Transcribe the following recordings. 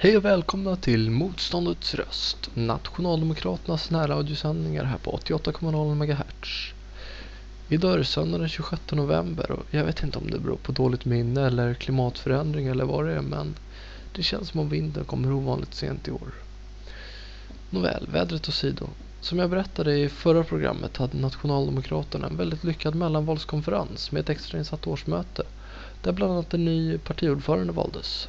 Hej och välkomna till Motståndets röst, Nationaldemokraternas närradiosändningar här på 88,0 MHz. Idag är det söndag den 26 november och jag vet inte om det beror på dåligt minne eller klimatförändring eller vad det är men det känns som om vintern kommer ovanligt sent i år. Nåväl, vädret åsido. Som jag berättade i förra programmet hade Nationaldemokraterna en väldigt lyckad mellanvalskonferens med ett extrainsatt årsmöte där bland annat en ny partiordförande valdes.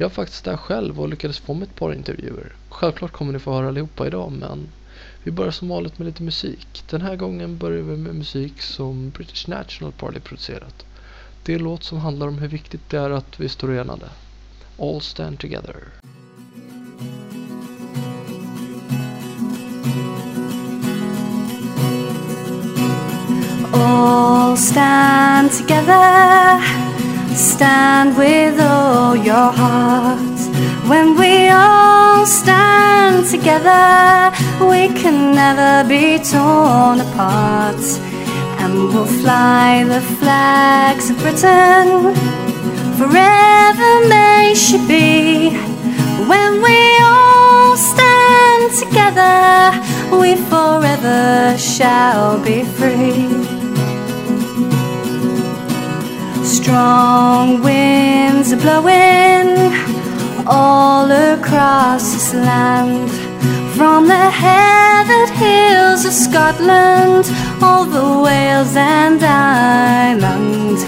Jag var faktiskt där själv och lyckades få mig ett par intervjuer. Självklart kommer ni få höra allihopa idag men vi börjar som vanligt med lite musik. Den här gången börjar vi med musik som British National Party producerat. Det är en låt som handlar om hur viktigt det är att vi står enade. All Stand Together. All stand together, stand with all your heart. When we all stand together, we can never be torn apart. And we'll fly the flags of Britain, forever may she be. When we all stand together, we forever shall be free. Strong winds are blowing all across this land. From the heathered hills of Scotland, all the Wales and Ireland,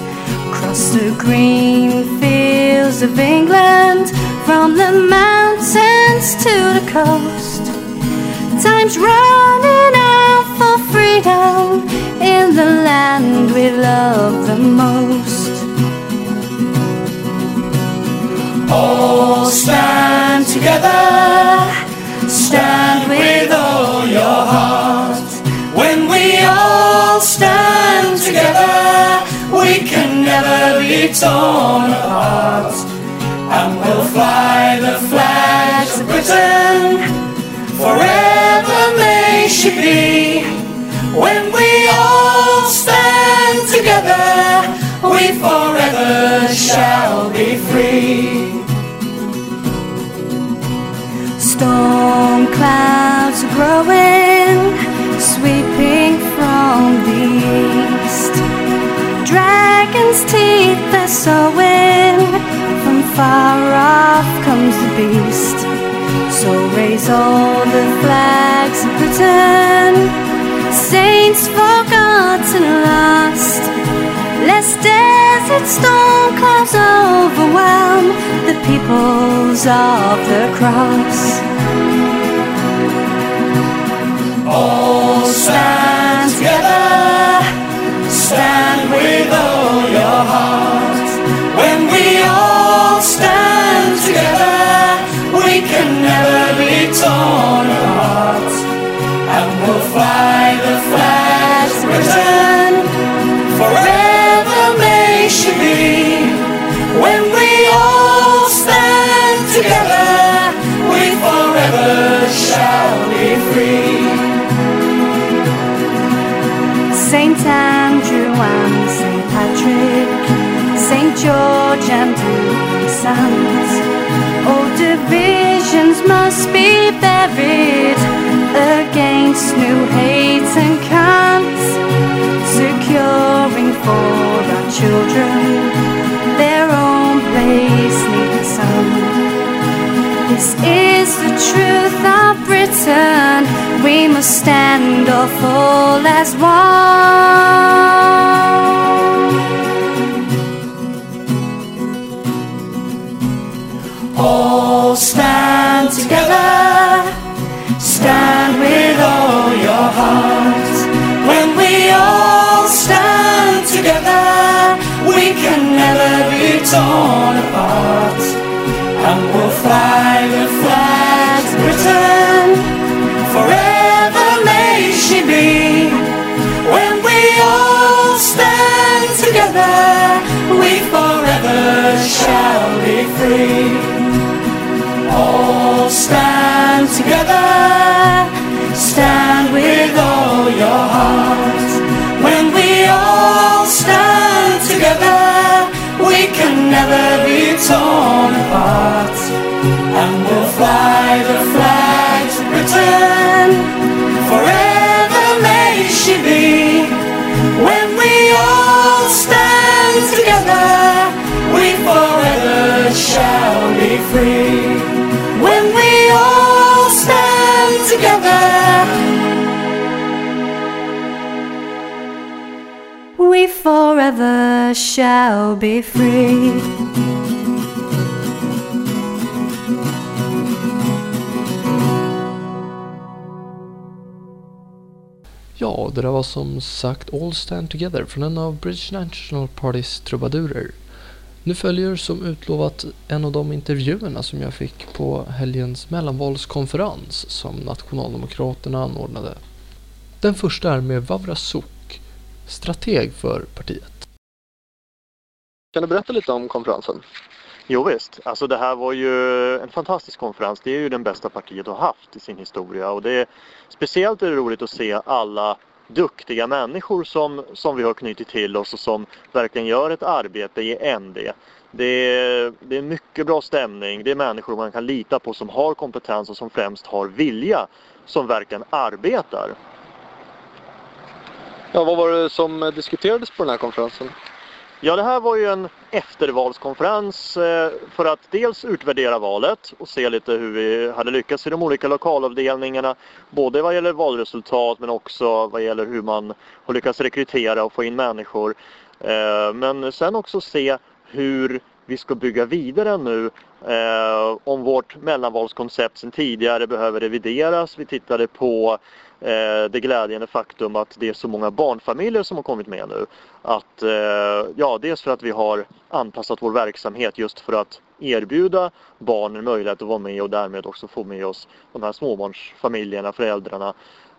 across the green fields of England, from the mountains to the coast. Time's running out for freedom in the land we love together, stand with all your heart. When we all stand together, we can never be torn apart. And we'll fly the flags of Britain, forever may she be. When we all stand together, we forever shall Storm clouds growing, sweeping from the east. Dragon's teeth are sowing, from far off comes the beast. So raise all the flags of Britain, saints forgotten lost. Lest desert storm clouds overwhelm the peoples of the cross. All stand together, stand with all your heart. When we all stand together, we can never be torn apart. And we'll fly Saint George and two sons. Old divisions must be buried against new hates and cant, securing for our children their own place neath the sun. This is the truth of Britain. We must stand or fall as one. All torn apart. and we'll fly the flag of Britain. Forever may she be. When we all stand together, we forever shall be free. When we all stand together, we forever shall be free. Ja, det där var som sagt All Stand Together från en av British National Partys trubadurer. Nu följer som utlovat en av de intervjuerna som jag fick på helgens mellanvalskonferens som Nationaldemokraterna anordnade. Den första är med Vavra Suk, strateg för partiet. Kan du berätta lite om konferensen? Jo visst, alltså det här var ju en fantastisk konferens. Det är ju den bästa partiet har haft i sin historia och det är speciellt är det roligt att se alla duktiga människor som, som vi har knutit till oss och som verkligen gör ett arbete i ND. Det är, det är mycket bra stämning, det är människor man kan lita på som har kompetens och som främst har vilja som verkligen arbetar. Ja, vad var det som diskuterades på den här konferensen? Ja, det här var ju en eftervalskonferens eh, för att dels utvärdera valet och se lite hur vi hade lyckats i de olika lokalavdelningarna. Både vad gäller valresultat men också vad gäller hur man har lyckats rekrytera och få in människor. Eh, men sen också se hur vi ska bygga vidare nu eh, om vårt mellanvalskoncept sen tidigare behöver revideras. Vi tittade på Eh, det glädjande faktum att det är så många barnfamiljer som har kommit med nu. Att, eh, ja, dels för att vi har anpassat vår verksamhet just för att erbjuda barnen möjlighet att vara med och därmed också få med oss de här småbarnsfamiljerna, föräldrarna.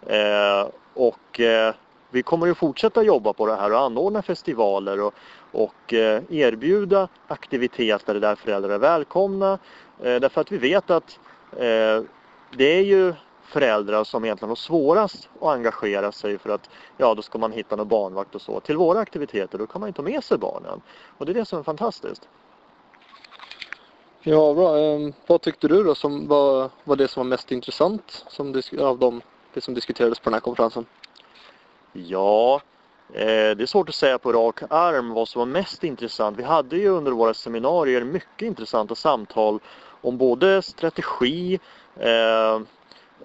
Eh, och eh, vi kommer att fortsätta jobba på det här och anordna festivaler och, och eh, erbjuda aktiviteter där föräldrar är välkomna. Eh, därför att vi vet att det är ju föräldrar som egentligen har svårast att engagera sig för att ja, då ska man hitta någon barnvakt och så. Till våra aktiviteter då kan man ju ta med sig barnen och det är det som är fantastiskt. Ja, bra. Ehm, vad tyckte du då som var, var det som var mest intressant som, av dem, det som diskuterades på den här konferensen? Ja, eh, det är svårt att säga på rak arm vad som var mest intressant. Vi hade ju under våra seminarier mycket intressanta samtal om både strategi, eh,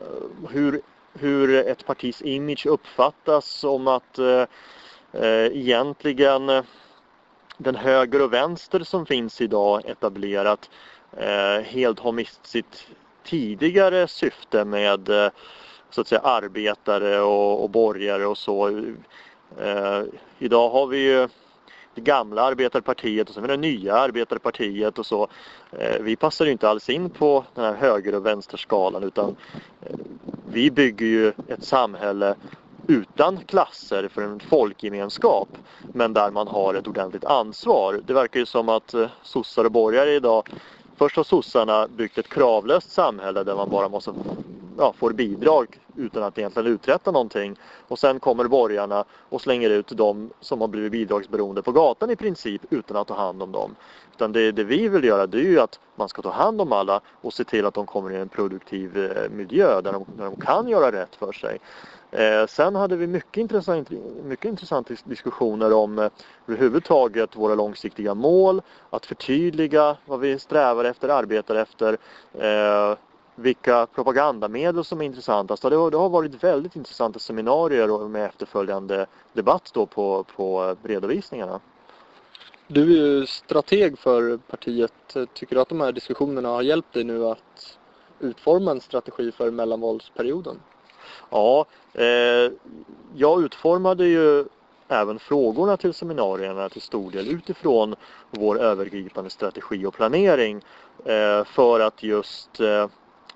Eh, hur, hur ett partis image uppfattas, som att eh, eh egentligen eh, den höger och vänster som finns idag etablerat eh, helt har mist sitt tidigare syfte med eh, så att säga arbetare och, och borgare och så. Eh, idag har vi ju det gamla arbetarpartiet och sen det nya arbetarpartiet och så. Eh, vi passar ju inte alls in på den här höger och vänsterskalan utan eh, vi bygger ju ett samhälle utan klasser för en folkgemenskap men där man har ett ordentligt ansvar. Det verkar ju som att eh, sossar och borgare idag Först har sossarna byggt ett kravlöst samhälle där man bara måste ja, får bidrag utan att egentligen uträtta någonting. Och sen kommer borgarna och slänger ut de som har blivit bidragsberoende på gatan i princip utan att ta hand om dem. Utan det, det vi vill göra det är ju att man ska ta hand om alla och se till att de kommer i en produktiv eh, miljö där de, där de kan göra rätt för sig. Eh, sen hade vi mycket, intressant, mycket intressanta diskussioner om eh, överhuvudtaget våra långsiktiga mål, att förtydliga vad vi strävar efter, arbetar efter, eh, vilka propagandamedel som är intressantast. Det har, det har varit väldigt intressanta seminarier med efterföljande debatt då på, på redovisningarna. Du är ju strateg för partiet. Tycker du att de här diskussionerna har hjälpt dig nu att utforma en strategi för mellanvalsperioden? Ja, eh, jag utformade ju även frågorna till seminarierna till stor del utifrån vår övergripande strategi och planering eh, för att just eh,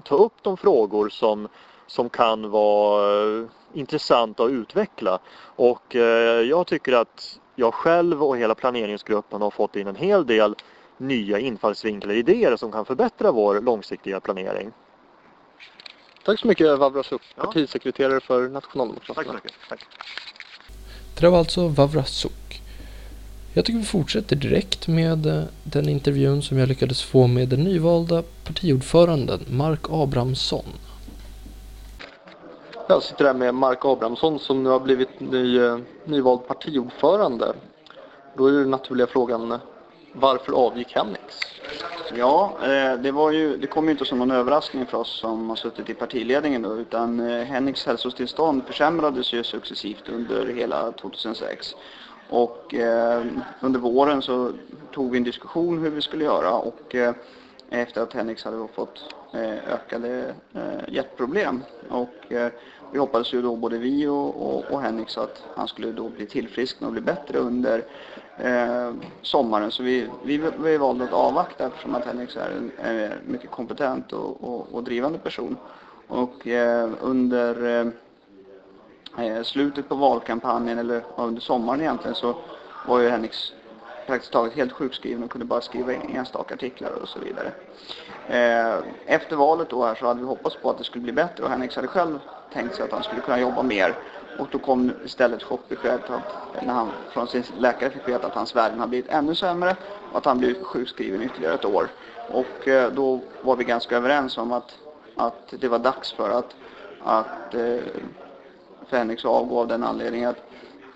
ta upp de frågor som, som kan vara intressanta att utveckla. Och eh, jag tycker att jag själv och hela planeringsgruppen har fått in en hel del nya infallsvinklar och idéer som kan förbättra vår långsiktiga planering. Tack så mycket Vavrasuk, Ja. partisekreterare för Nationaldemokraterna. Tack så mycket. Tack. Det var alltså Vavrasuk. Jag tycker vi fortsätter direkt med eh, den intervjun som jag lyckades få med den nyvalda partiordföranden Mark Abrahamsson. Jag sitter här med Mark Abrahamsson som nu har blivit ny, eh, nyvald partiordförande. Då är den naturliga frågan, varför avgick Henriks? Ja, eh, det, var ju, det kom ju inte som någon överraskning för oss som har suttit i partiledningen då, utan eh, Henriks hälsotillstånd försämrades ju successivt under hela 2006. Och eh, under våren så tog vi en diskussion hur vi skulle göra och eh, efter att Henriks hade fått eh, ökade eh, hjärtproblem. Och eh, vi hoppades ju då både vi och, och, och Henrik att han skulle då bli tillfrisknad och bli bättre under eh, sommaren. Så vi, vi, vi valde att avvakta eftersom att Henrik är en, en mycket kompetent och, och, och drivande person. Och eh, under eh Eh, slutet på valkampanjen, eller under sommaren egentligen, så var ju Henrik praktiskt taget helt sjukskriven och kunde bara skriva enstaka artiklar och så vidare. Eh, efter valet då här så hade vi hoppats på att det skulle bli bättre och Henrik hade själv tänkt sig att han skulle kunna jobba mer. Och då kom istället chockbeskedet, när han från sin läkare fick veta att hans värden har blivit ännu sämre och att han blivit sjukskriven ytterligare ett år. Och eh, då var vi ganska överens om att, att det var dags för att, att Fenix Henrik avgå av den anledningen att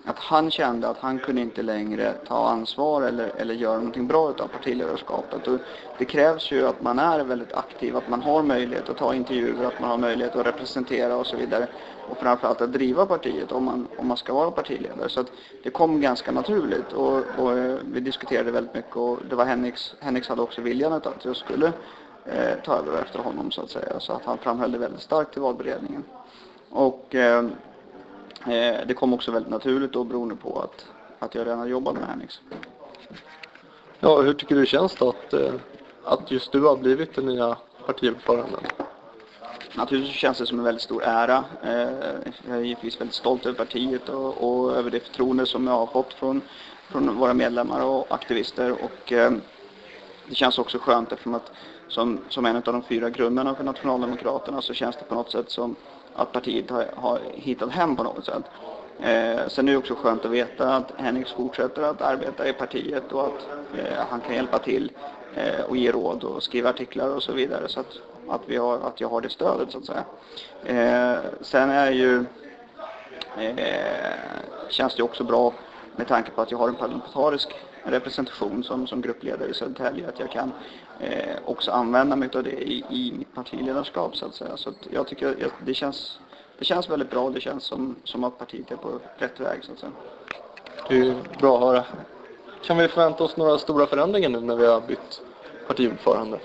att han kände att han kunde inte längre ta ansvar eller, eller göra någonting bra utav partiledarskapet. Och det krävs ju att man är väldigt aktiv, att man har möjlighet att ta intervjuer, att man har möjlighet att representera och så vidare. Och framförallt att driva partiet om man, om man ska vara partiledare. Så att det kom ganska naturligt och, och eh, vi diskuterade väldigt mycket och det var Henriks, Henriks hade också viljan att jag skulle eh, ta över efter honom så att säga. Så att han framhöll det väldigt starkt i valberedningen. Och Eh, det kom också väldigt naturligt då beroende på att, att jag redan jobbat med Hennix. Ja, hur tycker du det känns då att, eh, att just du har blivit den nya partiordföranden? Naturligtvis känns det som en väldigt stor ära. Eh, jag är givetvis väldigt stolt över partiet och, och över det förtroende som jag har fått från, från våra medlemmar och aktivister. Och, det känns också skönt eftersom att som, som en av de fyra grundarna för Nationaldemokraterna så känns det på något sätt som att partiet har, har hittat hem på något sätt. Eh, sen är det också skönt att veta att Henrik fortsätter att arbeta i partiet och att eh, han kan hjälpa till eh, och ge råd och skriva artiklar och så vidare så att, att, vi har, att jag har det stödet så att säga. Eh, sen är ju, eh, känns det också bra med tanke på att jag har en parlamentarisk representation som, som gruppledare i Södertälje att jag kan eh, också använda mig av det i, i mitt partiledarskap så att säga. Så att jag tycker att det känns, det känns väldigt bra. Det känns som, som att partiet är på rätt väg så att säga. Det är bra att höra. Kan vi förvänta oss några stora förändringar nu när vi har bytt partiordförande?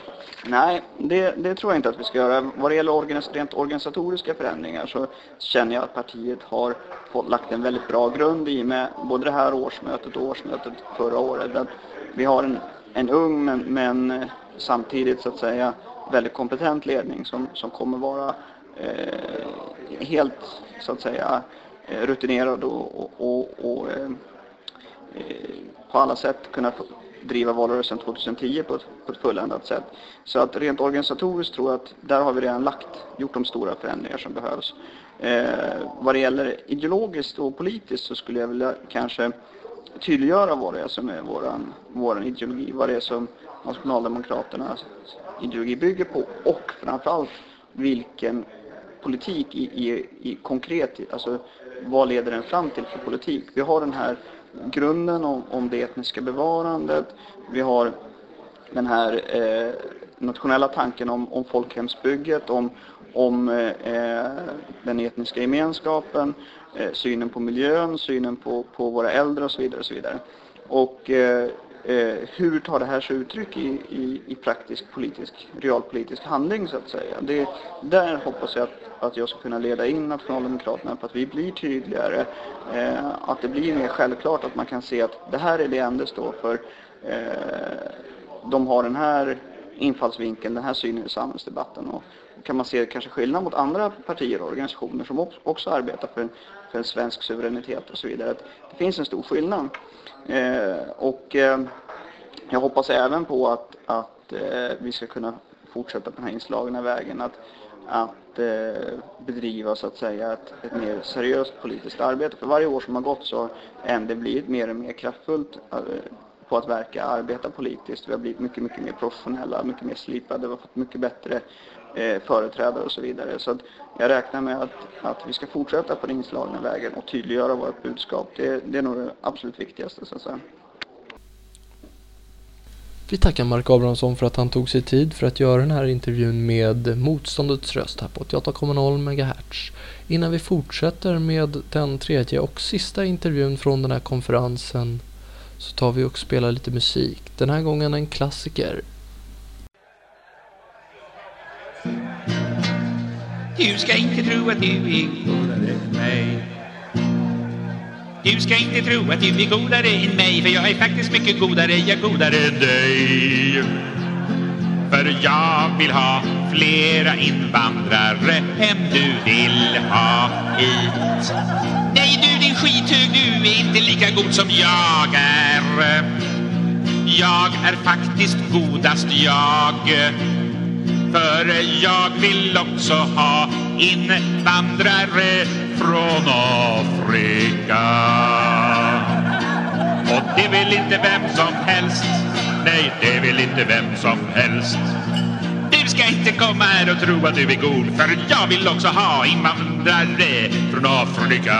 Nej, det, det, tror jag inte att vi ska göra. Vad det gäller organis rent organisatoriska förändringar så känner jag att partiet har fått lagt en väldigt bra grund i med både det här årsmötet och årsmötet förra året. Att vi har en, en ung men, men eh, samtidigt så att säga väldigt kompetent ledning som, som kommer vara eh, helt så att säga eh, rutinerad och, och, och, och eh, eh på alla sätt kunna driva valrörelsen 2010 på ett, på ett fulländat sätt. Så att rent organisatoriskt tror jag att där har vi redan lagt, gjort de stora förändringar som behövs. Eh, vad det gäller ideologiskt och politiskt så skulle jag vilja kanske tydliggöra vad det är som är våran, våran ideologi, vad det är som Nationaldemokraternas ideologi bygger på och framförallt vilken politik i, i, i konkret, alltså vad leder den fram till för politik? Vi har den här grunden om, om det etniska bevarandet. Vi har den här eh, nationella tanken om, om folkhemsbygget, om, om eh, den etniska gemenskapen, eh, synen på miljön, synen på, på våra äldre och så vidare. Och, så vidare. och eh, Eh, hur tar det här sig uttryck i, i, i, praktisk politisk, realpolitisk handling så att säga. Det, där hoppas jag att, att jag ska kunna leda in Nationaldemokraterna på att vi blir tydligare, eh, att det blir mer självklart att man kan se att det här är det enda står för. Eh, de har den här infallsvinkeln, den här synen i samhällsdebatten. Och kan man se kanske skillnad mot andra partier och organisationer som också arbetar för en, för en svensk suveränitet och så vidare. Att det finns en stor skillnad. Eh, och eh, jag hoppas även på att, att eh, vi ska kunna fortsätta på den här inslagna vägen. Att, att eh, bedriva så att säga ett, ett mer seriöst politiskt arbete. För varje år som har gått så har ND blivit mer och mer kraftfullt eh, på att verka, arbeta politiskt. Vi har blivit mycket, mycket mer professionella, mycket mer slipade, vi har fått mycket bättre eh, företrädare och så vidare. Så att jag räknar med att, att vi ska fortsätta på den inslagna vägen och tydliggöra vårt budskap. Det, det är nog det absolut viktigaste så att säga. Vi tackar Mark Abrahamsson för att han tog sig tid för att göra den här intervjun med Motståndets röst här på 88,0 MHz. Innan vi fortsätter med den tredje och sista intervjun från den här konferensen så tar vi och spelar lite musik. Den här gången en klassiker. Du ska inte tro att du är godare än mig. Du ska inte tro att du är godare än mig För jag är faktiskt mycket godare, jag är godare än dig. För jag vill ha flera invandrare. Än du vill ha hit Nej du din skithög, du är inte lika god som jag är. Jag är faktiskt godast jag för jag vill också ha invandrare från Afrika. Och det vill inte vem som helst. Nej, det vill inte vem som helst. Du ska inte komma här och tro att du är god för jag vill också ha invandrare från Afrika.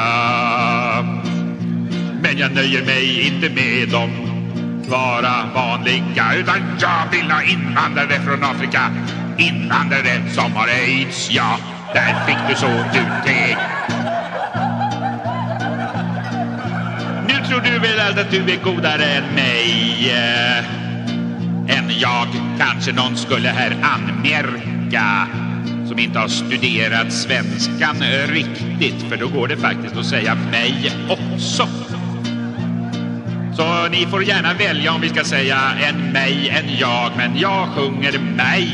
Men jag nöjer mig inte med dem vara vanliga utan jag vill ha invandrare från Afrika invandrare som har aids, ja, där fick du så du teg Nu tror du väl att du är godare än mig, eh, än jag. Kanske någon skulle här anmärka som inte har studerat svenskan riktigt, för då går det faktiskt att säga mig också. Så ni får gärna välja om vi ska säga en mig, en jag, men jag sjunger mig.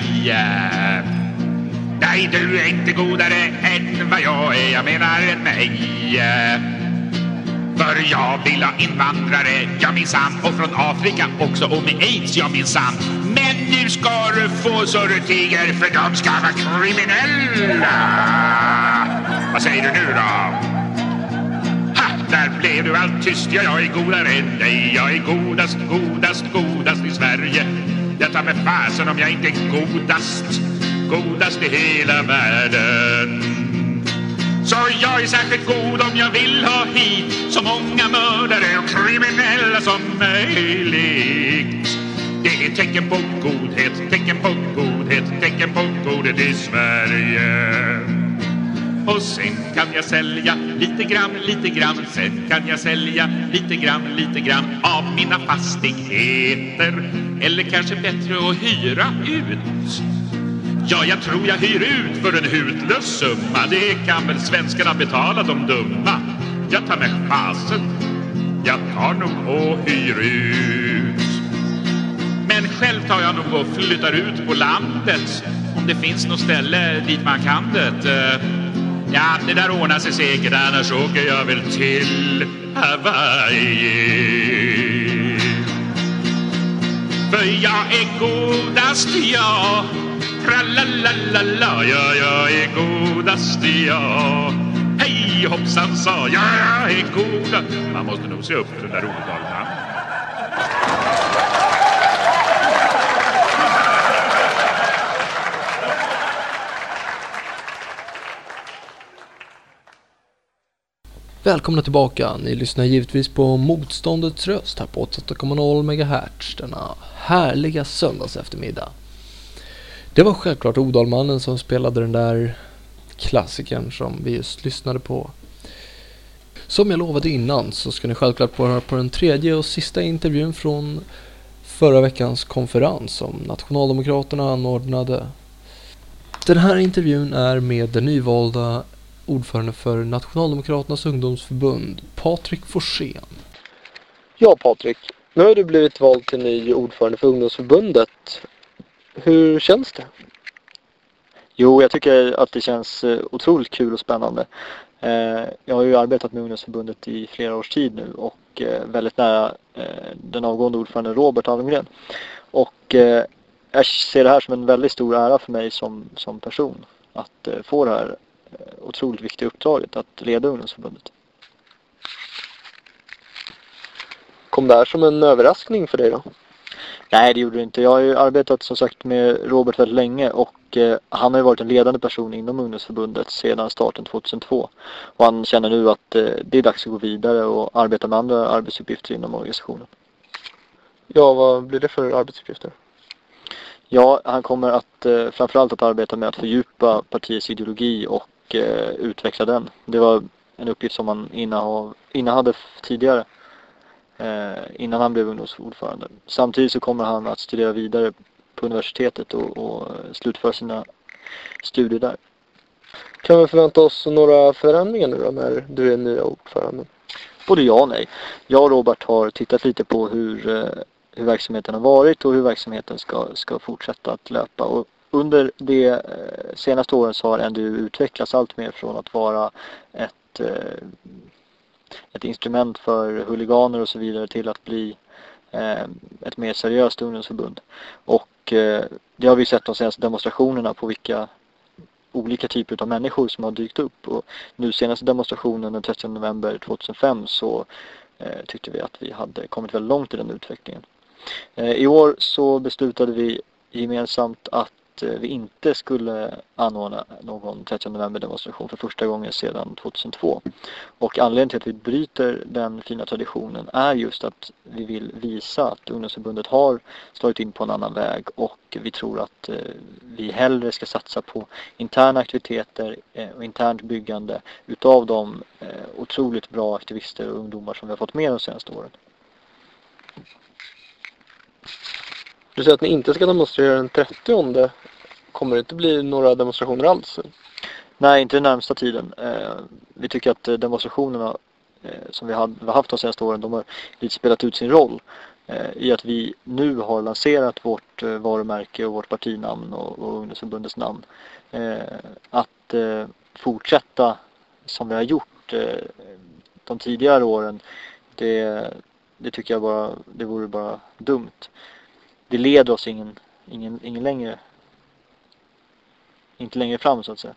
Nej, du är inte godare än vad jag är, jag menar en mig. För jag vill ha invandrare, ja minsann, och från Afrika också, och med aids, ja minsann. Men nu ska du få så du tiger, för de ska vara kriminella. Vad säger du nu då? Där blev du allt tyst, ja jag är godare än dig. Jag är godast, godast, godast i Sverige. Jag tar med fasen om jag inte är godast. Godast i hela världen. Så jag är särskilt god om jag vill ha hit Så många mördare och kriminella som möjligt. Det är tecken på godhet, tecken på godhet, tecken på godhet i Sverige och sen kan jag sälja lite grann, lite grann Sen kan jag sälja lite grann, lite grann av mina fastigheter. Eller kanske bättre att hyra ut. Ja, jag tror jag hyr ut för en hutlös summa. Det kan väl svenskarna betala, de dumma. Jag tar med fasen. Jag tar nog och hyr ut. Men själv tar jag nog och flyttar ut på landet. Om det finns något ställe dit man kan det eh, Ja, det där ordnar sig säkert annars åker jag väl till Hawaii. För jag är godast jag, tralalala, ja, jag är godast jag. Hej hoppsan sa jag, jag är godast. Man måste nog se upp för den där odalen. Välkomna tillbaka. Ni lyssnar givetvis på Motståndets röst här på 88,0 MHz denna härliga söndags eftermiddag. Det var självklart Odalmannen som spelade den där klassikern som vi just lyssnade på. Som jag lovade innan så ska ni självklart få höra på den tredje och sista intervjun från förra veckans konferens som Nationaldemokraterna anordnade. Den här intervjun är med den nyvalda ordförande för Nationaldemokraternas ungdomsförbund, Patrik Forsén. Ja Patrik, nu har du blivit vald till ny ordförande för ungdomsförbundet. Hur känns det? Jo, jag tycker att det känns eh, otroligt kul och spännande. Eh, jag har ju arbetat med ungdomsförbundet i flera års tid nu och eh, väldigt nära den avgående ordföranden Robert Almgren. Och jag ser det här som en väldigt stor ära för mig som, som person att få det här otroligt viktiga uppdraget att leda ungdomsförbundet. Kom det här som en överraskning för dig då? Nej, det gjorde det inte. Jag har ju arbetat som sagt med Robert väldigt länge och eh, han har ju varit en ledande person inom ungdomsförbundet sedan starten 2002. Och han känner nu att eh, det är dags att gå vidare och arbeta med andra arbetsuppgifter inom organisationen. Ja, vad blir det för arbetsuppgifter? Ja, han kommer att eh, framförallt att arbeta med att fördjupa partiets ideologi och eh, utveckla den. Det var en uppgift som han innehav, innehade tidigare eh, innan han blev ungdomsordförande. Samtidigt så kommer han att studera vidare på universitetet och, och slutföra sina studier där. Kan vi förvänta oss några förändringar nu då när du är nya ordförande? Både ja och nej. Jag och Robert har tittat lite på hur, eh, hur verksamheten har varit och hur verksamheten ska, ska fortsätta att löpa. Och under de eh, senaste åren så har NDU utvecklats allt mer från att vara ett eh, ett instrument för huliganer och så vidare till att bli eh, ett mer seriöst ungdomsförbund. Och det har vi sett de senaste demonstrationerna på vilka olika typer av människor som har dykt upp. Och nu senaste demonstrationen den 30 november 2005 så tyckte vi att vi hade kommit väldigt långt i den utvecklingen. I år så beslutade vi gemensamt att att eh, vi inte skulle anordna någon 30 november demonstration för första gången sedan 2002. Och anledningen till att vi bryter den fina traditionen är just att vi vill visa att ungdomsförbundet har slagit in på en annan väg och vi tror att eh, vi hellre ska satsa på interna aktiviteter eh, och internt byggande utav de otroligt bra aktivister och ungdomar som vi har fått med de senaste åren. Du säger att ni inte ska demonstrera den 30 Kommer det inte bli några demonstrationer alls? Nej, inte den närmsta tiden. Eh, vi tycker att eh, demonstrationerna eh, som vi har haft de senaste åren, de har lite spelat ut sin roll i att vi nu har lanserat vårt varumärke och vårt partinamn och, och ungdomsförbundets namn. Att fortsätta som vi har gjort de tidigare åren, det, det tycker jag bara, det vore bara dumt det leder oss ingen, ingen, ingen längre inte längre fram så att säga.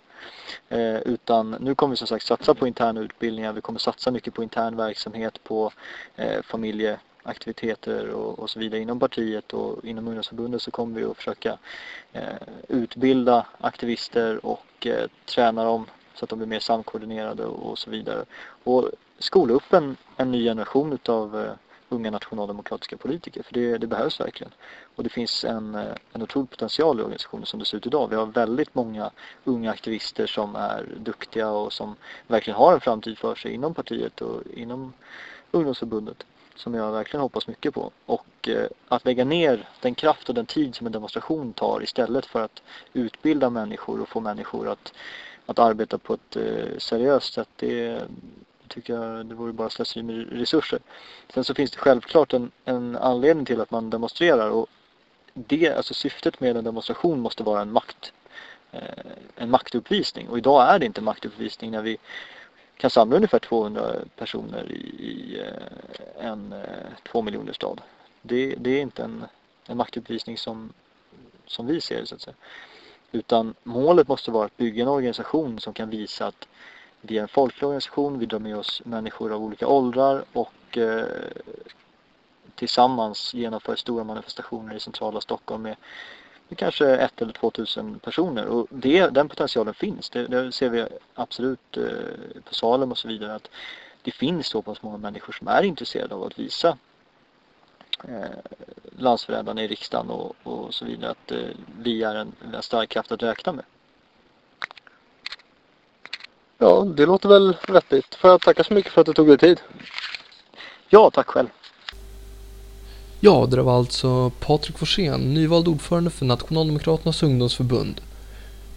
Eh, utan nu kommer vi som sagt satsa på interna utbildningar. Vi kommer satsa mycket på intern verksamhet, på eh, familjeaktiviteter och, och, så vidare inom partiet och inom ungdomsförbundet så kommer vi att försöka eh, utbilda aktivister och eh, träna dem så att de blir mer samkoordinerade och, och så vidare. Och skola upp en, en ny generation utav eh, unga nationaldemokratiska politiker. För det, det, behövs verkligen. Och det finns en, eh, en otrolig potential i organisationen som det ser ut idag. Vi har väldigt många unga aktivister som är duktiga och som verkligen har en framtid för sig inom partiet och inom ungdomsförbundet. Som jag verkligen hoppas mycket på. Och eh, att lägga ner den kraft och den tid som en demonstration tar istället för att utbilda människor och få människor att, att arbeta på ett eh, seriöst sätt. Det, tycker jag det vore bara slöseri med resurser. Sen så finns det självklart en, en anledning till att man demonstrerar och det, alltså syftet med en demonstration måste vara en makt eh, en maktuppvisning och idag är det inte maktuppvisning när vi kan samla ungefär 200 personer i, eh, en eh, två miljoner stad. Det, det är inte en, en maktuppvisning som, som vi ser det så att säga. Utan målet måste vara att bygga en organisation som kan visa att vi är en folklig organisation, vi drar med oss människor av olika åldrar och eh, tillsammans genomför stora manifestationer i centrala Stockholm med, med kanske ett eller två tusen personer. Och det, den potentialen finns. Det, det ser vi absolut eh, på Salem och så vidare. att Det finns så pass många människor som är intresserade av att visa eh, landsförrädarna i riksdagen och, och så vidare att eh, vi är en, en stark kraft att räkna med. Ja, det låter väl vettigt. Får jag tacka så mycket för att du tog dig tid. Ja, tack själv. Ja, det var alltså Patrik Forsén, nyvald ordförande för Nationaldemokraternas ungdomsförbund.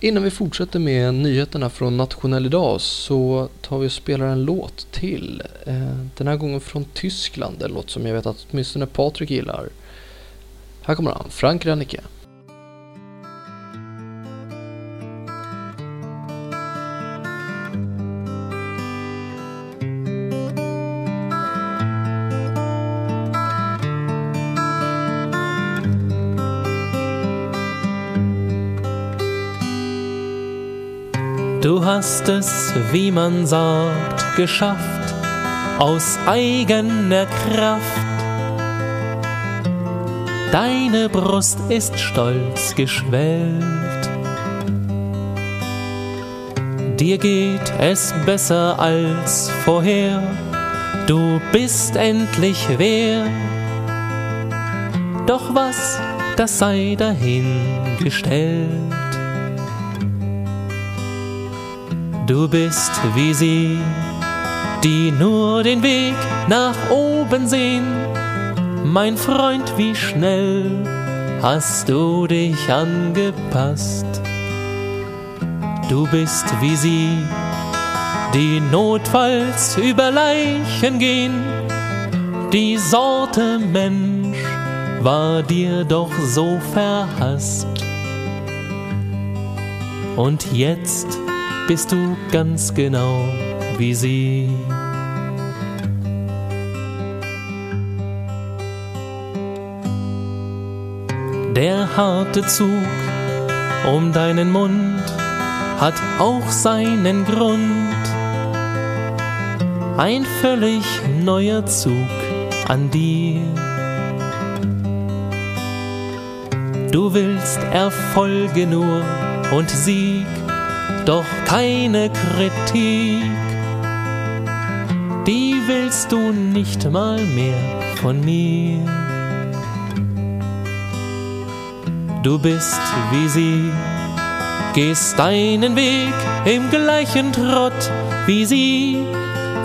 Innan vi fortsätter med nyheterna från Nationell idag så tar vi och spelar en låt till. Eh, den här gången från Tyskland, en låt som jag vet att åtminstone Patrik gillar. Här kommer han, Frank Rennicke. Hast es, wie man sagt, geschafft, aus eigener Kraft. Deine Brust ist stolz geschwellt. Dir geht es besser als vorher, du bist endlich wer. Doch was, das sei dahingestellt. Du bist wie sie, die nur den Weg nach oben sehen. Mein Freund, wie schnell hast du dich angepasst. Du bist wie sie, die notfalls über Leichen gehen. Die Sorte Mensch war dir doch so verhasst. Und jetzt bist du ganz genau wie sie. Der harte Zug um deinen Mund hat auch seinen Grund. Ein völlig neuer Zug an dir. Du willst Erfolge nur und Sieg, doch keine Kritik. Die willst du nicht mal mehr von mir. Du bist wie sie, gehst deinen Weg im gleichen Trott wie sie,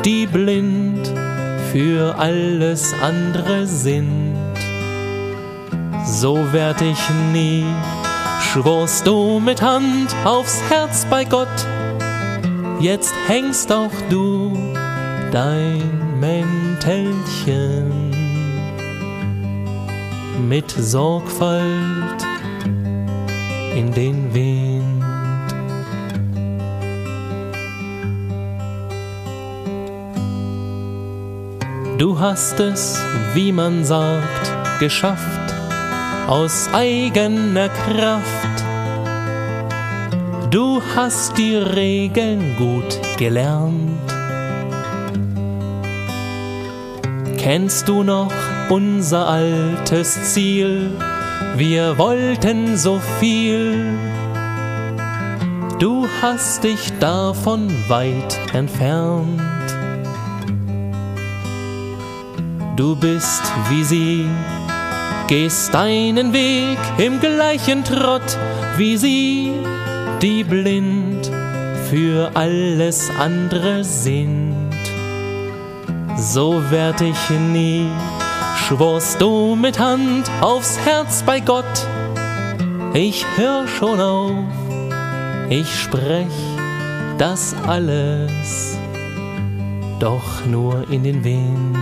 die blind für alles andere sind. So werd ich nie, schworst du mit Hand aufs Herz bei Gott. Jetzt hängst auch du dein Mäntelchen mit Sorgfalt in den Wind. Du hast es, wie man sagt, geschafft aus eigener Kraft. Du hast die Regeln gut gelernt. Kennst du noch unser altes Ziel? Wir wollten so viel. Du hast dich davon weit entfernt. Du bist wie sie, gehst deinen Weg im gleichen Trott wie sie, die blind für alles andere sind. So werd ich nie, schworst du mit Hand aufs Herz bei Gott. Ich hör schon auf, ich sprech das alles, doch nur in den Wind.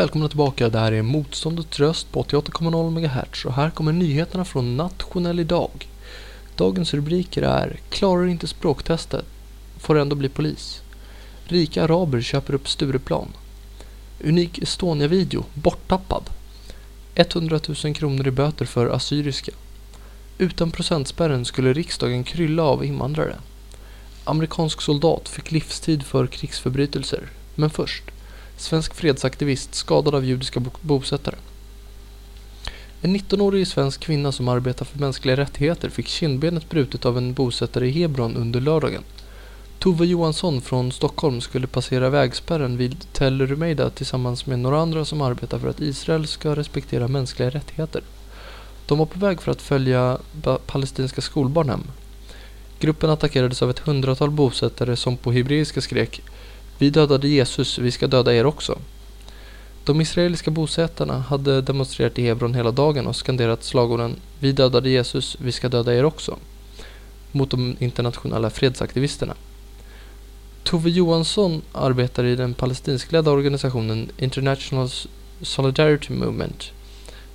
Välkomna tillbaka, det här är Motståndets röst på 88,0 MHz och här kommer nyheterna från Nationell idag. Dagens rubriker är Klarar inte språktestet, får ändå bli polis. Rika araber köper upp Stureplan. Unik Estonia-video borttappad. 100 000 kronor i böter för assyriska. Utan procentspärren skulle riksdagen krylla av invandrare. Amerikansk soldat fick livstid för krigsförbrytelser. Men först, svensk fredsaktivist skadad av judiska bosättare. En 19-årig svensk kvinna som arbetar för mänskliga rättigheter fick kindbenet brutet av en bosättare i Hebron under lördagen. Tove Johansson från Stockholm skulle passera vägspärren vid Tel Rumeida tillsammans med några andra som arbetar för att Israel ska respektera mänskliga rättigheter. De var på väg för att följa palestinska skolbarn hem. Gruppen attackerades av ett hundratal bosättare som på hebreiska skrek vi dödade Jesus, vi ska döda er också. De israeliska bosättarna hade demonstrerat i Hebron hela dagen och skanderat slagorden Vi dödade Jesus, vi ska döda er också mot de internationella fredsaktivisterna. Tove Johansson arbetar i den palestinskledda organisationen International Solidarity Movement.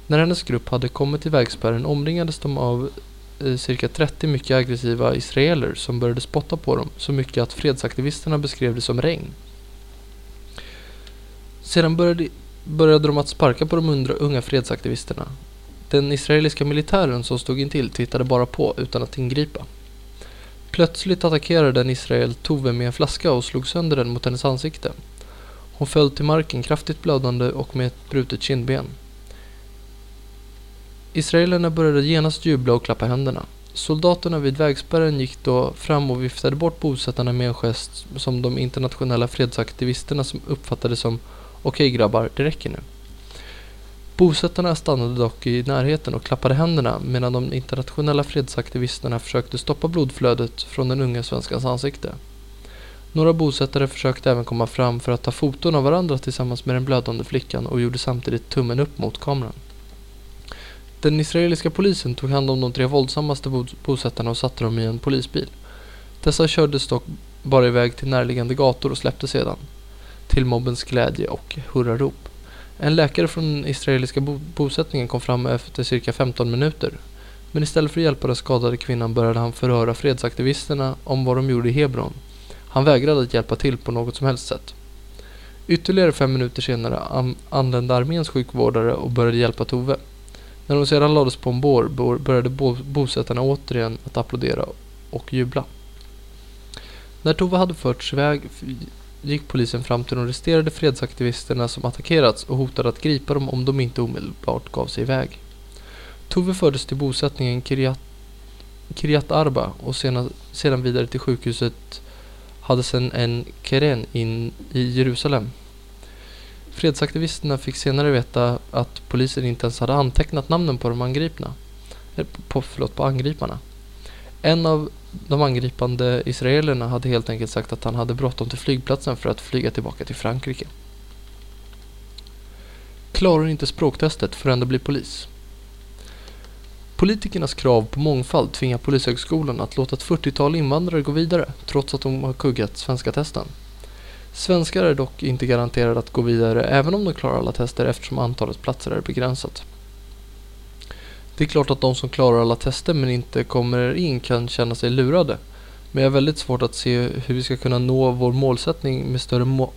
När hennes grupp hade kommit till vägspärren omringades de av Eh, cirka 30 mycket aggressiva israeler som började spotta på dem så mycket att fredsaktivisterna beskrev det som regn. Sedan började, började de att sparka på de undra, unga fredsaktivisterna. Den israeliska militären som stod intill tittade bara på utan att ingripa. Plötsligt attackerade en Israel Tove med en flaska och slog sönder den mot hennes ansikte. Hon föll till marken kraftigt blödande och med ett brutet kindben. Israelerna började genast jubla och klappa händerna. Soldaterna vid vägspärren gick då fram och viftade bort bosättarna med en gest som de internationella fredsaktivisterna som uppfattade som Okej grabbar, det räcker nu. Bosättarna stannade dock i närheten och klappade händerna medan de internationella fredsaktivisterna försökte stoppa blodflödet från den unga svenskans ansikte. Några bosättare försökte även komma fram för att ta foton av varandra tillsammans med den blödande flickan och gjorde samtidigt tummen upp mot kameran. Den israeliska polisen tog hand om de tre våldsammaste bosättarna och satte dem i en polisbil. Dessa kördes dock bara iväg till närliggande gator och släpptes sedan. Till mobbens glädje och hurrarop. En läkare från den israeliska bo- bosättningen kom fram efter cirka 15 minuter. Men istället för att hjälpa den skadade kvinnan började han förhöra fredsaktivisterna om vad de gjorde i Hebron. Han vägrade att hjälpa till på något som helst sätt. Ytterligare fem minuter senare anlände arméns sjukvårdare och började hjälpa Tove. När de sedan lades på en bår började bosättarna återigen att applådera och jubla. När Tove hade förts iväg gick polisen fram till de resterande fredsaktivisterna som attackerats och hotade att gripa dem om de inte omedelbart gav sig iväg. Tove fördes till bosättningen Kiryat, Kiryat Arba och sedan, sedan vidare till sjukhuset Hadesen en Keren in i Jerusalem. Fredsaktivisterna fick senare veta att polisen inte ens hade antecknat namnen på de angripna. Eh, på, förlåt, på angriparna. En av de angripande israelerna hade helt enkelt sagt att han hade bråttom till flygplatsen för att flyga tillbaka till Frankrike. Klarar inte språktestet får ändå bli polis. Politikernas krav på mångfald tvingar Polishögskolan att låta ett 40-tal invandrare gå vidare trots att de har kuggat svenska testen. Svenskar är dock inte garanterade att gå vidare även om de klarar alla tester eftersom antalet platser är begränsat. Det är klart att de som klarar alla tester men inte kommer in kan känna sig lurade. Men jag har väldigt svårt att se hur vi ska kunna nå vår målsättning med större, må-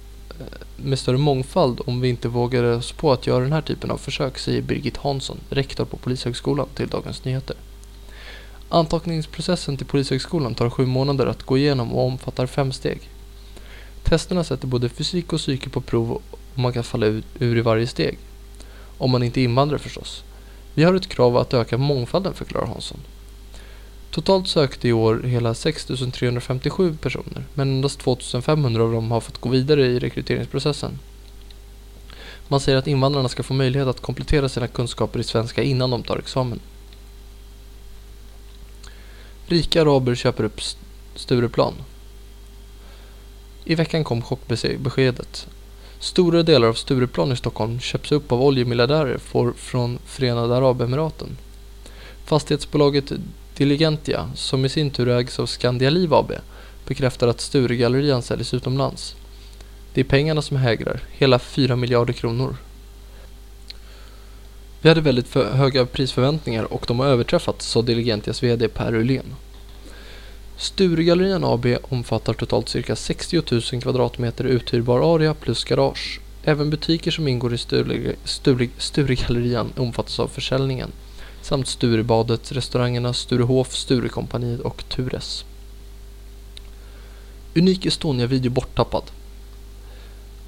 med större mångfald om vi inte vågar oss på att göra den här typen av försök, säger Birgit Hansson, rektor på Polishögskolan till Dagens Nyheter. Antagningsprocessen till Polishögskolan tar sju månader att gå igenom och omfattar fem steg. Testerna sätter både fysik och psyke på prov och man kan falla ur i varje steg. Om man inte är invandrare förstås. Vi har ett krav att öka mångfalden, förklarar Hansson. Totalt sökte i år hela 6 357 personer, men endast 2500 av dem har fått gå vidare i rekryteringsprocessen. Man säger att invandrarna ska få möjlighet att komplettera sina kunskaper i svenska innan de tar examen. Rika araber köper upp Stureplan. I veckan kom chockbeskedet. Stora delar av Stureplan i Stockholm köps upp av oljemiljardärer från Förenade Arabemiraten. Fastighetsbolaget Diligentia, som i sin tur ägs av Skandialiv AB, bekräftar att Sturegallerian säljs utomlands. Det är pengarna som hägrar, hela 4 miljarder kronor. Vi hade väldigt för höga prisförväntningar och de har överträffats, sa Diligentias VD Per Ulén. Sturegallerian AB omfattar totalt cirka 60 000 kvadratmeter uthyrbar area plus garage, Även butiker som ingår i Sturegallerian omfattas av försäljningen. Samt Sturebadet, restaurangerna Sturehof, Sturekompaniet och Tures. Unik Estonia-video borttappad.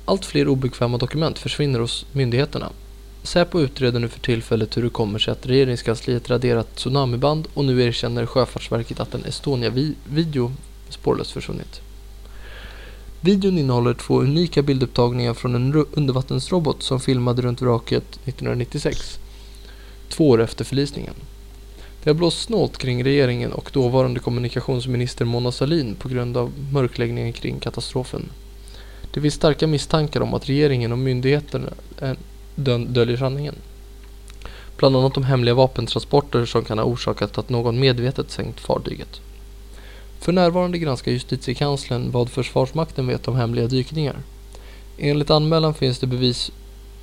Allt fler obekväma dokument försvinner hos myndigheterna. Säpo utreder nu för tillfället hur det kommer sig att regeringskansliet raderat tsunamiband och nu erkänner Sjöfartsverket att en Estonia-video spårlöst försvunnit. Videon innehåller två unika bildupptagningar från en undervattensrobot som filmade runt vraket 1996. Två år efter förlisningen. Det har blåst snålt kring regeringen och dåvarande kommunikationsminister Mona Sahlin på grund av mörkläggningen kring katastrofen. Det finns starka misstankar om att regeringen och myndigheterna döljer sanningen. Bland annat om hemliga vapentransporter som kan ha orsakat att någon medvetet sänkt fartyget. För närvarande granskar justitiekanslern vad Försvarsmakten vet om hemliga dykningar. Enligt anmälan finns det bevis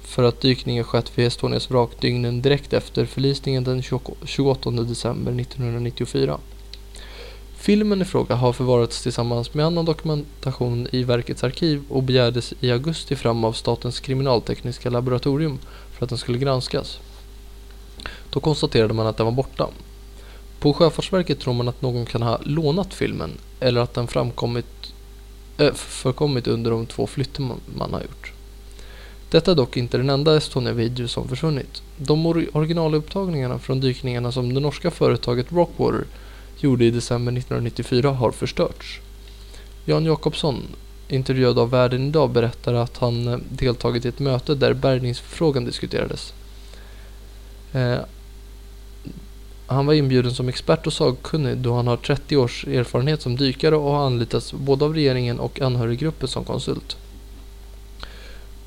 för att dykningen skett vid Estonias vrak dygnen direkt efter förlisningen den 28 december 1994. Filmen i fråga har förvarats tillsammans med annan dokumentation i verkets arkiv och begärdes i augusti fram av Statens kriminaltekniska laboratorium för att den skulle granskas. Då konstaterade man att den var borta. På Sjöfartsverket tror man att någon kan ha lånat filmen eller att den framkommit, äh, förkommit under de två flytten man, har gjort. Detta är dock inte den enda Estonia-video som försvunnit. De originalupptagningarna från dykningarna som det norska företaget Rockwater gjorde i december 1994 har förstörts. Jan Jakobsson, intervjuad av Världen idag, berättar att han eh, deltagit i ett möte där bärgningsfrågan diskuterades. Eh, han var inbjuden som expert och sagkunnig då han har 30 års erfarenhet som dykare och har anlitats både av regeringen och anhöriggruppen som konsult.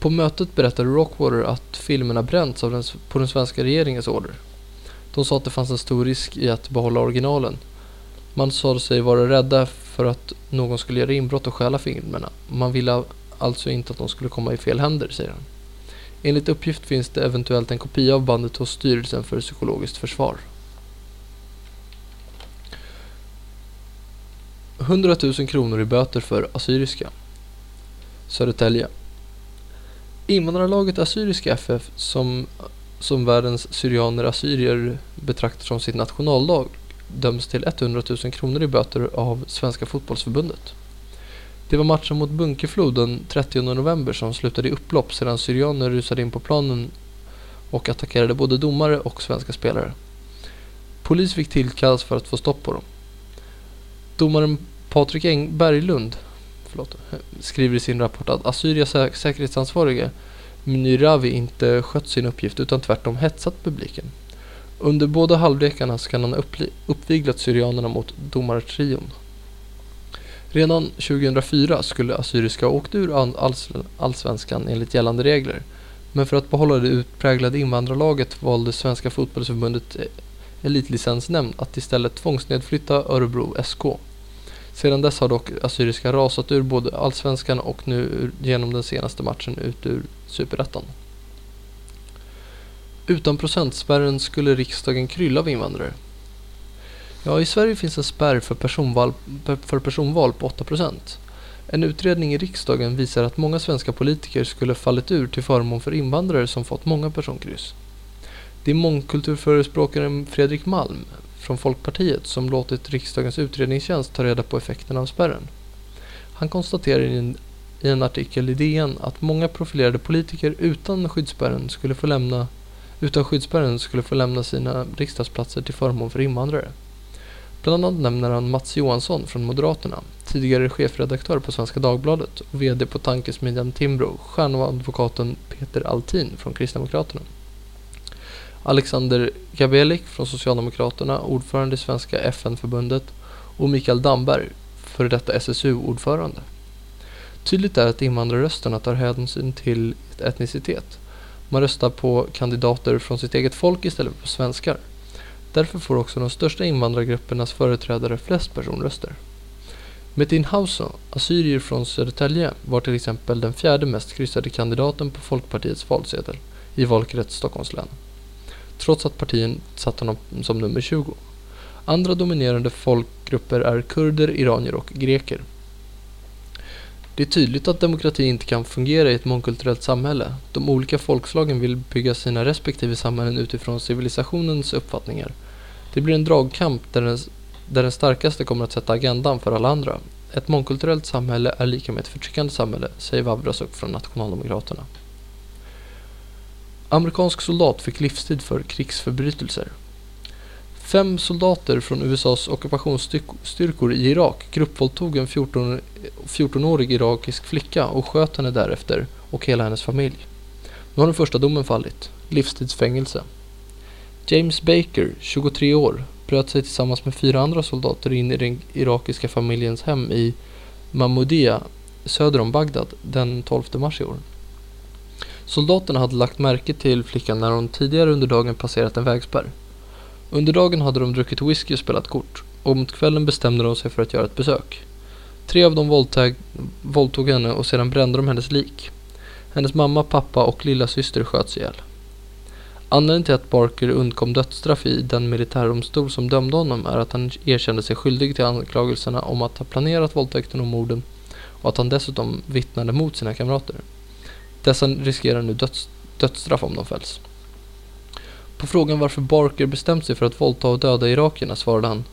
På mötet berättade Rockwater att filmerna bränts den, på den svenska regeringens order. De sa att det fanns en stor risk i att behålla originalen. Man sa sig vara rädda för att någon skulle göra inbrott och stjäla filmerna. Man ville alltså inte att de skulle komma i fel händer, säger han. Enligt uppgift finns det eventuellt en kopia av bandet hos Styrelsen för psykologiskt försvar. 100 000 kronor i böter för Assyriska. Södertälje. Invandrarlaget Assyriska FF som, som världens syrianer assyrier betraktar som sitt nationallag döms till 100 000 kronor i böter av Svenska fotbollsförbundet. Det var matchen mot Bunkeflo den 30 november som slutade i upplopp sedan syrianer rusade in på planen och attackerade både domare och svenska spelare. Polis fick tillkallas för att få stopp på dem. Domaren Patrik Eng Berglund förlåt, skriver i sin rapport att Assyrias sä- säkerhetsansvarige Muniravi inte skött sin uppgift utan tvärtom hetsat publiken. Under båda halvlekarna ska han ha uppviglat syrianerna mot domartrion. Redan 2004 skulle Assyriska ha åkt ur allsvenskan enligt gällande regler. Men för att behålla det utpräglade invandrarlaget valde Svenska fotbollsförbundet eh, elitlicensnämnd att istället tvångsnedflytta Örebro SK. Sedan dess har dock Assyriska rasat ur både allsvenskan och nu genom den senaste matchen ut ur superettan. Utan procentspärren skulle riksdagen krylla av invandrare. Ja, i Sverige finns en spärr för personval, för personval på 8%. En utredning i riksdagen visar att många svenska politiker skulle fallit ur till förmån för invandrare som fått många personkryss. Det är mångkulturförespråkaren Fredrik Malm från Folkpartiet som låtit riksdagens utredningstjänst ta reda på effekterna av spärren. Han konstaterar i en, i en artikel i DN att många profilerade politiker utan skyddsspärren skulle få lämna utan skyddsspärren skulle få lämna sina riksdagsplatser till förmån för invandrare. Bland annat nämner han Mats Johansson från Moderaterna, tidigare chefredaktör på Svenska Dagbladet och VD på tankesmedjan Timbro, stjärnadvokaten Peter Altin från Kristdemokraterna. Alexander Gabelik från Socialdemokraterna, ordförande i Svenska FN-förbundet och Mikael Damberg, före detta SSU-ordförande. Tydligt är att invandrarrösterna tar hänsyn till etnicitet. Man röstar på kandidater från sitt eget folk istället för på svenskar. Därför får också de största invandrargruppernas företrädare flest personröster. Metin Hauso, assyrier från Södertälje, var till exempel den fjärde mest kryssade kandidaten på Folkpartiets valsedel i valkrets Stockholms län. Trots att partiet satt honom som nummer 20. Andra dominerande folkgrupper är kurder, iranier och greker. Det är tydligt att demokrati inte kan fungera i ett mångkulturellt samhälle. De olika folkslagen vill bygga sina respektive samhällen utifrån civilisationens uppfattningar. Det blir en dragkamp där den, där den starkaste kommer att sätta agendan för alla andra. Ett mångkulturellt samhälle är lika med ett förtryckande samhälle, säger Vavrasuk från Nationaldemokraterna. Amerikansk soldat fick livstid för krigsförbrytelser. Fem soldater från USAs ockupationsstyrkor i Irak gruppvåldtog en 14 14-årig irakisk flicka och sköt henne därefter och hela hennes familj. Nu har den första domen fallit. Livstidsfängelse. James Baker, 23 år, bröt sig tillsammans med fyra andra soldater in i den irakiska familjens hem i Mahmoudia söder om Bagdad den 12 mars i år. Soldaterna hade lagt märke till flickan när hon tidigare under dagen passerat en vägspärr. Under dagen hade de druckit whisky och spelat kort och mot kvällen bestämde de sig för att göra ett besök. Tre av dem våldtag, våldtog henne och sedan brände de hennes lik. Hennes mamma, pappa och lilla syster sköts ihjäl. Anledningen till att Barker undkom dödsstraff i den militärdomstol som dömde honom är att han erkände sig skyldig till anklagelserna om att ha planerat våldtäkten och morden och att han dessutom vittnade mot sina kamrater. Dessa riskerar nu döds, dödsstraff om de fälls. På frågan varför Barker bestämt sig för att våldta och döda irakierna svarade han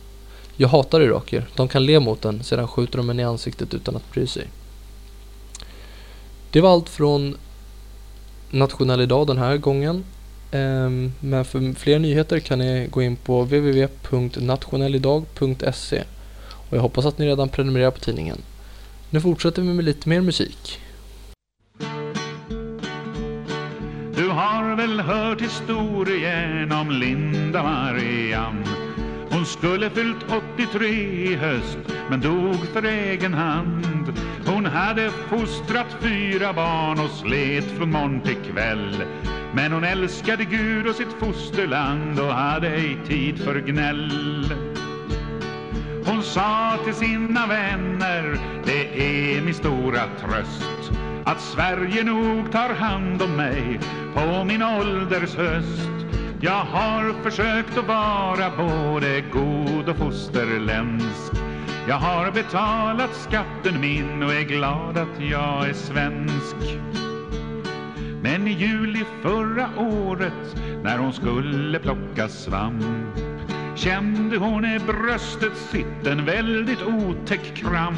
Jag hatar irakier, de kan le mot en, sedan skjuter de en i ansiktet utan att bry sig. Det var allt från Nationell idag den här gången. Ehm, men för fler nyheter kan ni gå in på www.nationellidag.se och jag hoppas att ni redan prenumererar på tidningen. Nu fortsätter vi med lite mer musik. Väl hört historien om Linda Marianne Hon skulle fyllt 83 i höst men dog för egen hand. Hon hade fostrat fyra barn och slet från morgon till kväll. Men hon älskade Gud och sitt fosterland och hade ej tid för gnäll. Hon sa till sina vänner, det är min stora tröst att Sverige nog tar hand om mig på min ålders höst. Jag har försökt att vara både god och fosterländsk. Jag har betalat skatten min och är glad att jag är svensk. Men i juli förra året när hon skulle plocka svamp kände hon i bröstet sitt en väldigt otäck kramp.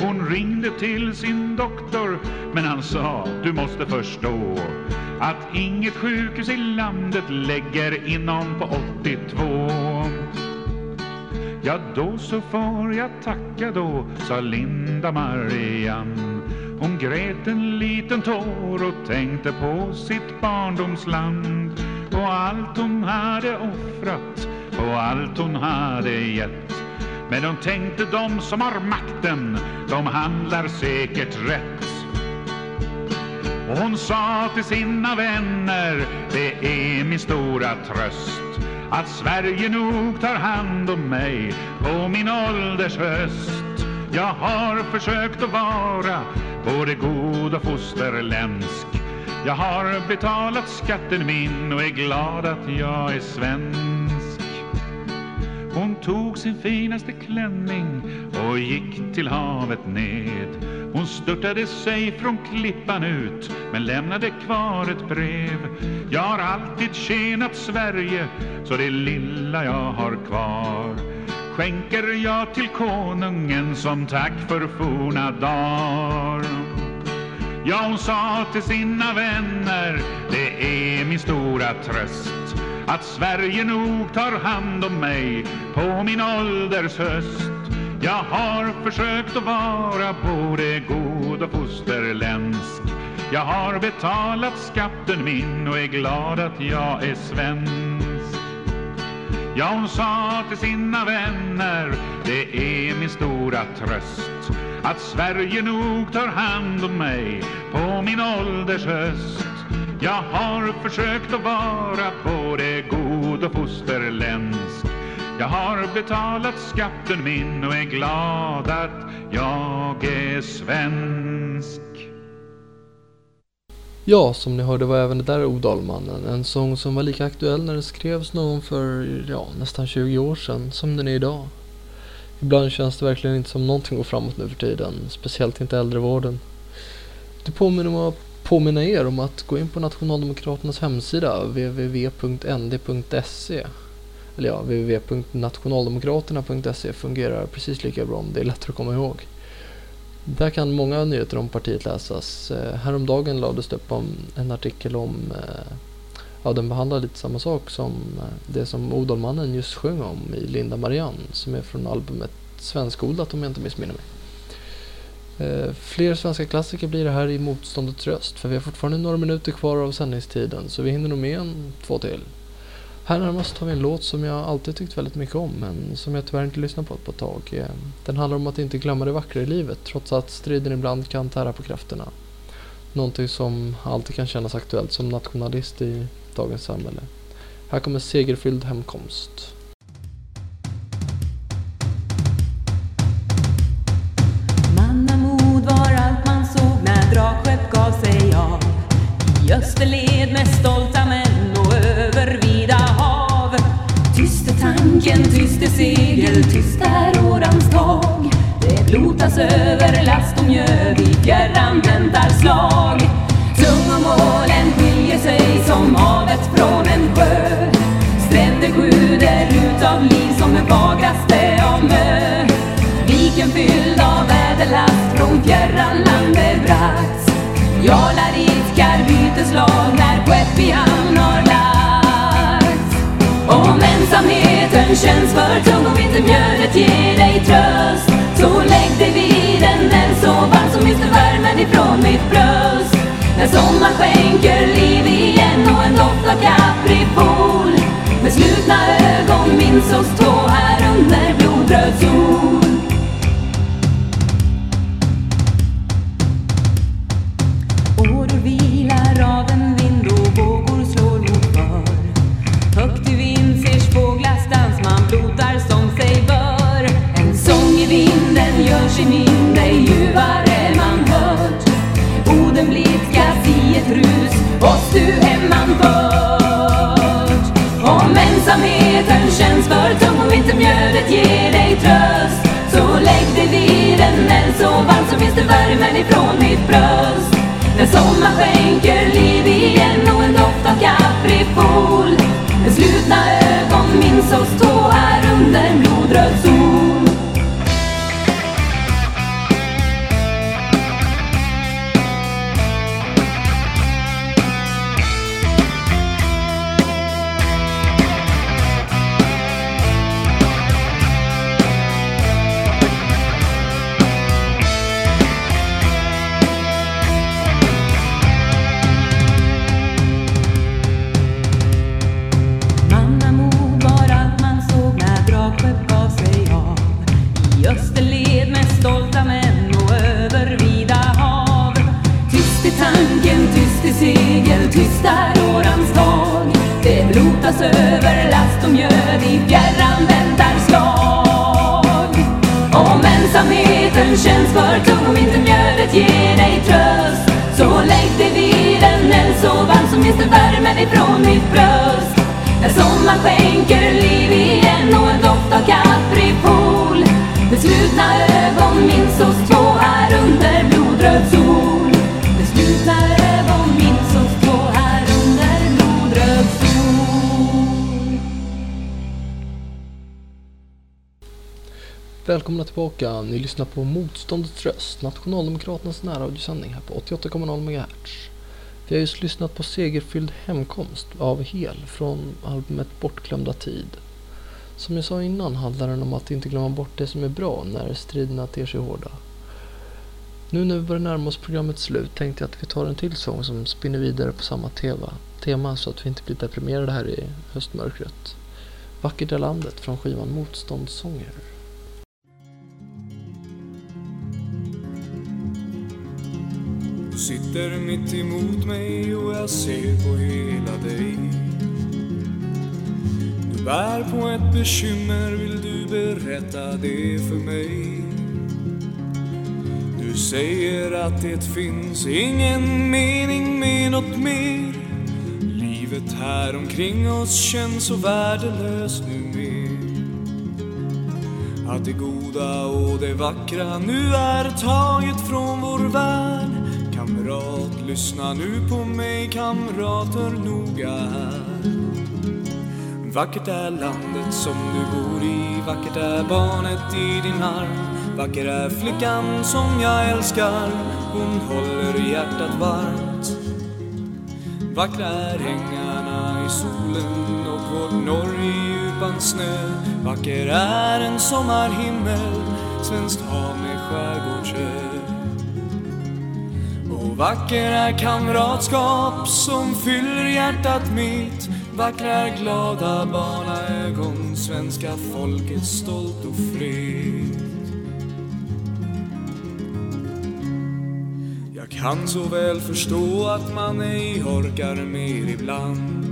Hon ringde till sin doktor men han sa du måste förstå att inget sjukhus i landet lägger in någon på 82. Ja, då så får jag tacka då, sa Linda Marianne. Hon grät en liten tår och tänkte på sitt barndomsland och allt hon hade offrat och allt hon hade gett. Men hon tänkte de som har makten, de handlar säkert rätt. Och hon sa till sina vänner, det är min stora tröst att Sverige nog tar hand om mig på min ålders höst. Jag har försökt att vara både god och fosterländsk. Jag har betalat skatten min och är glad att jag är svensk. Hon tog sin finaste klänning och gick till havet ned. Hon störtade sig från klippan ut men lämnade kvar ett brev. Jag har alltid tjänat Sverige så det lilla jag har kvar skänker jag till konungen som tack för forna dagar. Ja, hon sa till sina vänner, det är min stora tröst att Sverige nog tar hand om mig på min ålders höst. Jag har försökt att vara både god och fosterländsk. Jag har betalat skatten min och är glad att jag är svensk. Ja, hon sa till sina vänner, det är min stora tröst att Sverige nog tar hand om mig på min ålders höst. Jag har försökt att vara både god och fosterländsk. Jag har betalat skatten min och är glad att jag är svensk. Ja, som ni hörde var även det där Odalmannen. En sång som var lika aktuell när den skrevs någon för ja, nästan 20 år sedan som den är idag. Ibland känns det verkligen inte som någonting går framåt nu för tiden, speciellt inte äldrevården. Det påminner om påminna er om att gå in på Nationaldemokraternas hemsida www.nd.se eller ja, www.nationaldemokraterna.se fungerar precis lika bra om det är lättare att komma ihåg. Där kan många nyheter om partiet läsas. Eh, häromdagen lades det upp en artikel om, eh, ja den behandlar lite samma sak som eh, det som Odalmannen just sjöng om i Linda Marianne som är från albumet Svenskodlat om jag inte missminner mig. Eh, fler svenska klassiker blir det här i Motståndets röst för vi har fortfarande några minuter kvar av sändningstiden så vi hinner nog med en två till. Här närmast har vi en låt som jag alltid tyckt väldigt mycket om men som jag tyvärr inte lyssnat på på ett tag. Eh, den handlar om att inte glömma det vackra i livet trots att striden ibland kan tära på krafterna. Någonting som alltid kan kännas aktuellt som nationalist i dagens samhälle. Här kommer Segerfylld hemkomst. Dragskepp gav sig av. I österled med stolta män och över vida hav. Tyst är tanken, tyst är segel, tyst är årans tag Det blotas över last och mjöd, i fjärran väntar slag. Tungomålen skiljer sig som havet från en sjö. Stränder sjuder utav liv som den vagraste av mö. Viken fylld av väderlast från fjärran landet bragts Jarlar idkar byteslag när skepp i hamn har lagts. Om ensamheten känns för tung och vintermjölet ger dig tröst Så lägg dig vid en eld så varm som mister värmen ifrån mitt bröst. När sommar skänker liv igen och en doft av kaprifol Med slutna ögon minns oss två här under blodröd sol. Sin gör ljuvare man hört. Orden blidkas i ett rus, oss du hemman fört Om ensamheten känns för tung och vintermjödet ger dig tröst Så lägg dig vid en eld så varm Så finns det värmen ifrån mitt bröst. När sommar skänker liv igen och en doft av kaprifol. Med slutna ögon minns oss två här under en blodröd sol. Stolta män och över vida hav. Tyst är tanken, tyst är segel, tyst är årans dag. Det blotas över last och mjöd, i fjärran väntar slag. Om ensamheten känns för tung och vintermjödet ger dig tröst Så lägg dig vid en eld så varm som minns du värmen ifrån mitt bröst. När sommar skänker liv i Beslutna slutna ögon minns oss två här under blodröd sol Beslutna slutna ögon minns oss två här under blodröd sol Välkomna tillbaka. Ni lyssnar på Motståndets röst, Nationaldemokraternas närradiosändning här på 88,0 MHz. Vi har just lyssnat på Segerfylld hemkomst av Hel från albumet Bortglömda tid. Som jag sa innan handlar den om att inte glömma bort det som är bra när striderna ter sig hårda. Nu när vi börjar närma oss programmets slut tänkte jag att vi tar en till sång som spinner vidare på samma tema, tema så att vi inte blir deprimerade här i höstmörkret. Vackert är landet från skivan Motståndssånger. Du sitter mitt emot mig och jag ser på hela dig bär på ett bekymmer, vill du berätta det för mig? Du säger att det finns ingen mening med något mer. Livet här omkring oss känns så värdelöst numer Att det goda och det vackra nu är taget från vår värld. Kamrat, lyssna nu på mig kamrater noga här. Vackert är landet som du bor i, vackert är barnet i din arm. Vacker är flickan som jag älskar, hon håller hjärtat varmt. Vackra är ängarna i solen och vårt norr i djupan snö. Vacker är en sommarhimmel, svenskt hav med skärgårdsö och vacker är kamratskap som fyller hjärtat mitt. Vackra är glada barnaögon, svenska folket stolt och fritt. Jag kan så väl förstå att man ej orkar mer ibland.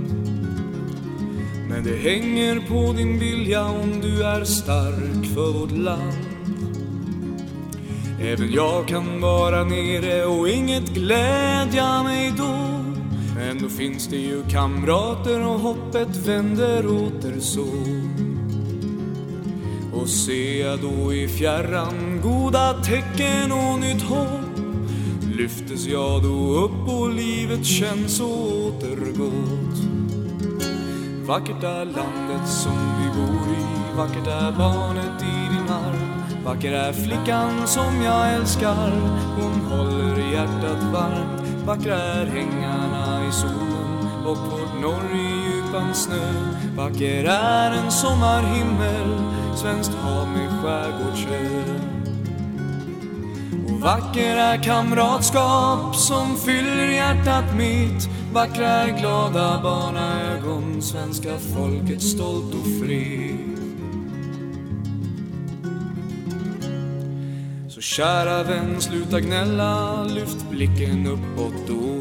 Men det hänger på din vilja om du är stark för vårt land. Även jag kan vara nere och inget glädja mig då. Men då finns det ju kamrater och hoppet vänder åter så. Och ser jag då i fjärran goda tecken och nytt hopp lyftes jag då upp och livet känns så återgått Vackert är landet som vi bor i, vackert är barnet i din arm Vacker är flickan som jag älskar, hon håller hjärtat varmt. Vackra är hängarna i solen och vårt norr i djupan snö. Vacker är en sommarhimmel, svenskt hav med skärgårdsö och vacker är kamratskap som fyller hjärtat mitt. Vackra är glada barnaögon, svenska folket stolt och fritt. Så kära vän, sluta gnälla, lyft blicken uppåt då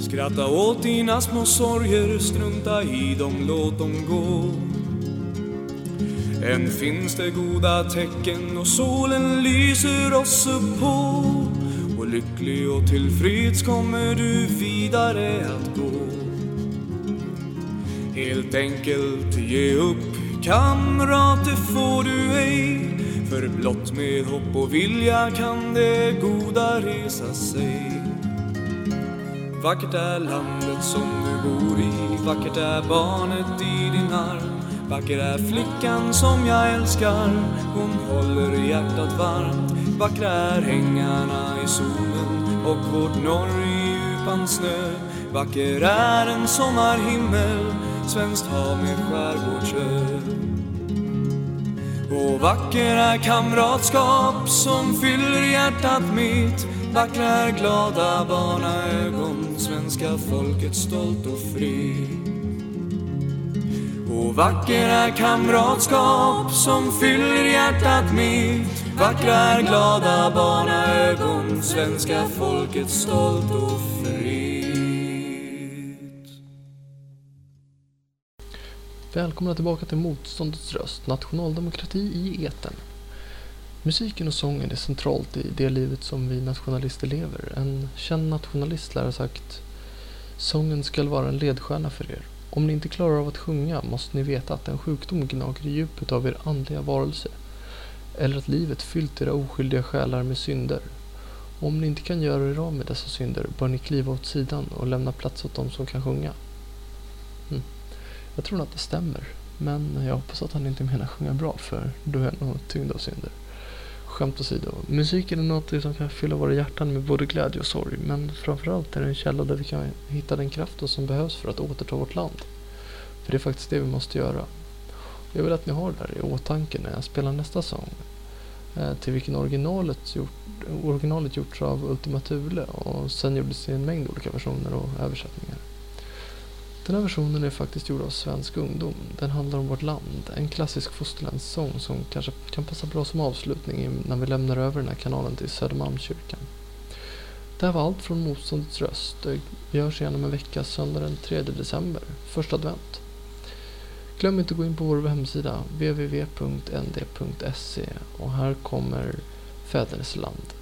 Skratta åt dina små sorger, strunta i dem, låt dem gå. Än finns det goda tecken och solen lyser oss upp på. Och lycklig och tillfreds kommer du vidare att gå. Helt enkelt ge upp, kamrat, det får du ej för blott med hopp och vilja kan det goda resa sig. Vackert är landet som du bor i, vackert är barnet i din arm. Vacker är flickan som jag älskar, hon håller hjärtat varmt. Vackra är hängarna i solen och vårt norr i djupan snö. Vacker är en sommarhimmel, svenskt hav med skärgårdsö och vackra kamratskap som fyller hjärtat mitt. Vackra glada barnaögon, svenska folket stolt och fritt och vackra kamratskap som fyller hjärtat mitt. Vackra glada barnaögon, svenska folket stolt och fritt Välkomna tillbaka till Motståndets röst, nationaldemokrati i eten. Musiken och sången är centralt i det livet som vi nationalister lever. En känd nationalist lär ha sagt Sången skall vara en ledstjärna för er. Om ni inte klarar av att sjunga måste ni veta att en sjukdom gnager i djupet av er andliga varelse. Eller att livet fyllt era oskyldiga själar med synder. Om ni inte kan göra er av med dessa synder bör ni kliva åt sidan och lämna plats åt dem som kan sjunga. Mm. Jag tror nog att det stämmer. Men jag hoppas att han inte menar sjunga bra för då är jag nog tyngd av synder. Skämt åsido. Musiken är något som kan fylla våra hjärtan med både glädje och sorg. Men framförallt är det en källa där vi kan hitta den kraften som behövs för att återta vårt land. För det är faktiskt det vi måste göra. Jag vill att ni har det här i åtanke när jag spelar nästa sång. Eh, till vilken originalet, gjort, originalet gjorts av Ultima Thule och sen gjordes i en mängd olika versioner och översättningar. Den här versionen är faktiskt gjord av svensk ungdom. Den handlar om vårt land. En klassisk fosterlandssång som kanske kan passa bra som avslutning när vi lämnar över den här kanalen till Södermalmskyrkan. Det här var allt från Motståndets röst. Vi hörs igen om en vecka söndag den 3 december, första advent. Glöm inte att gå in på vår hemsida www.nd.se och här kommer Fädernesland.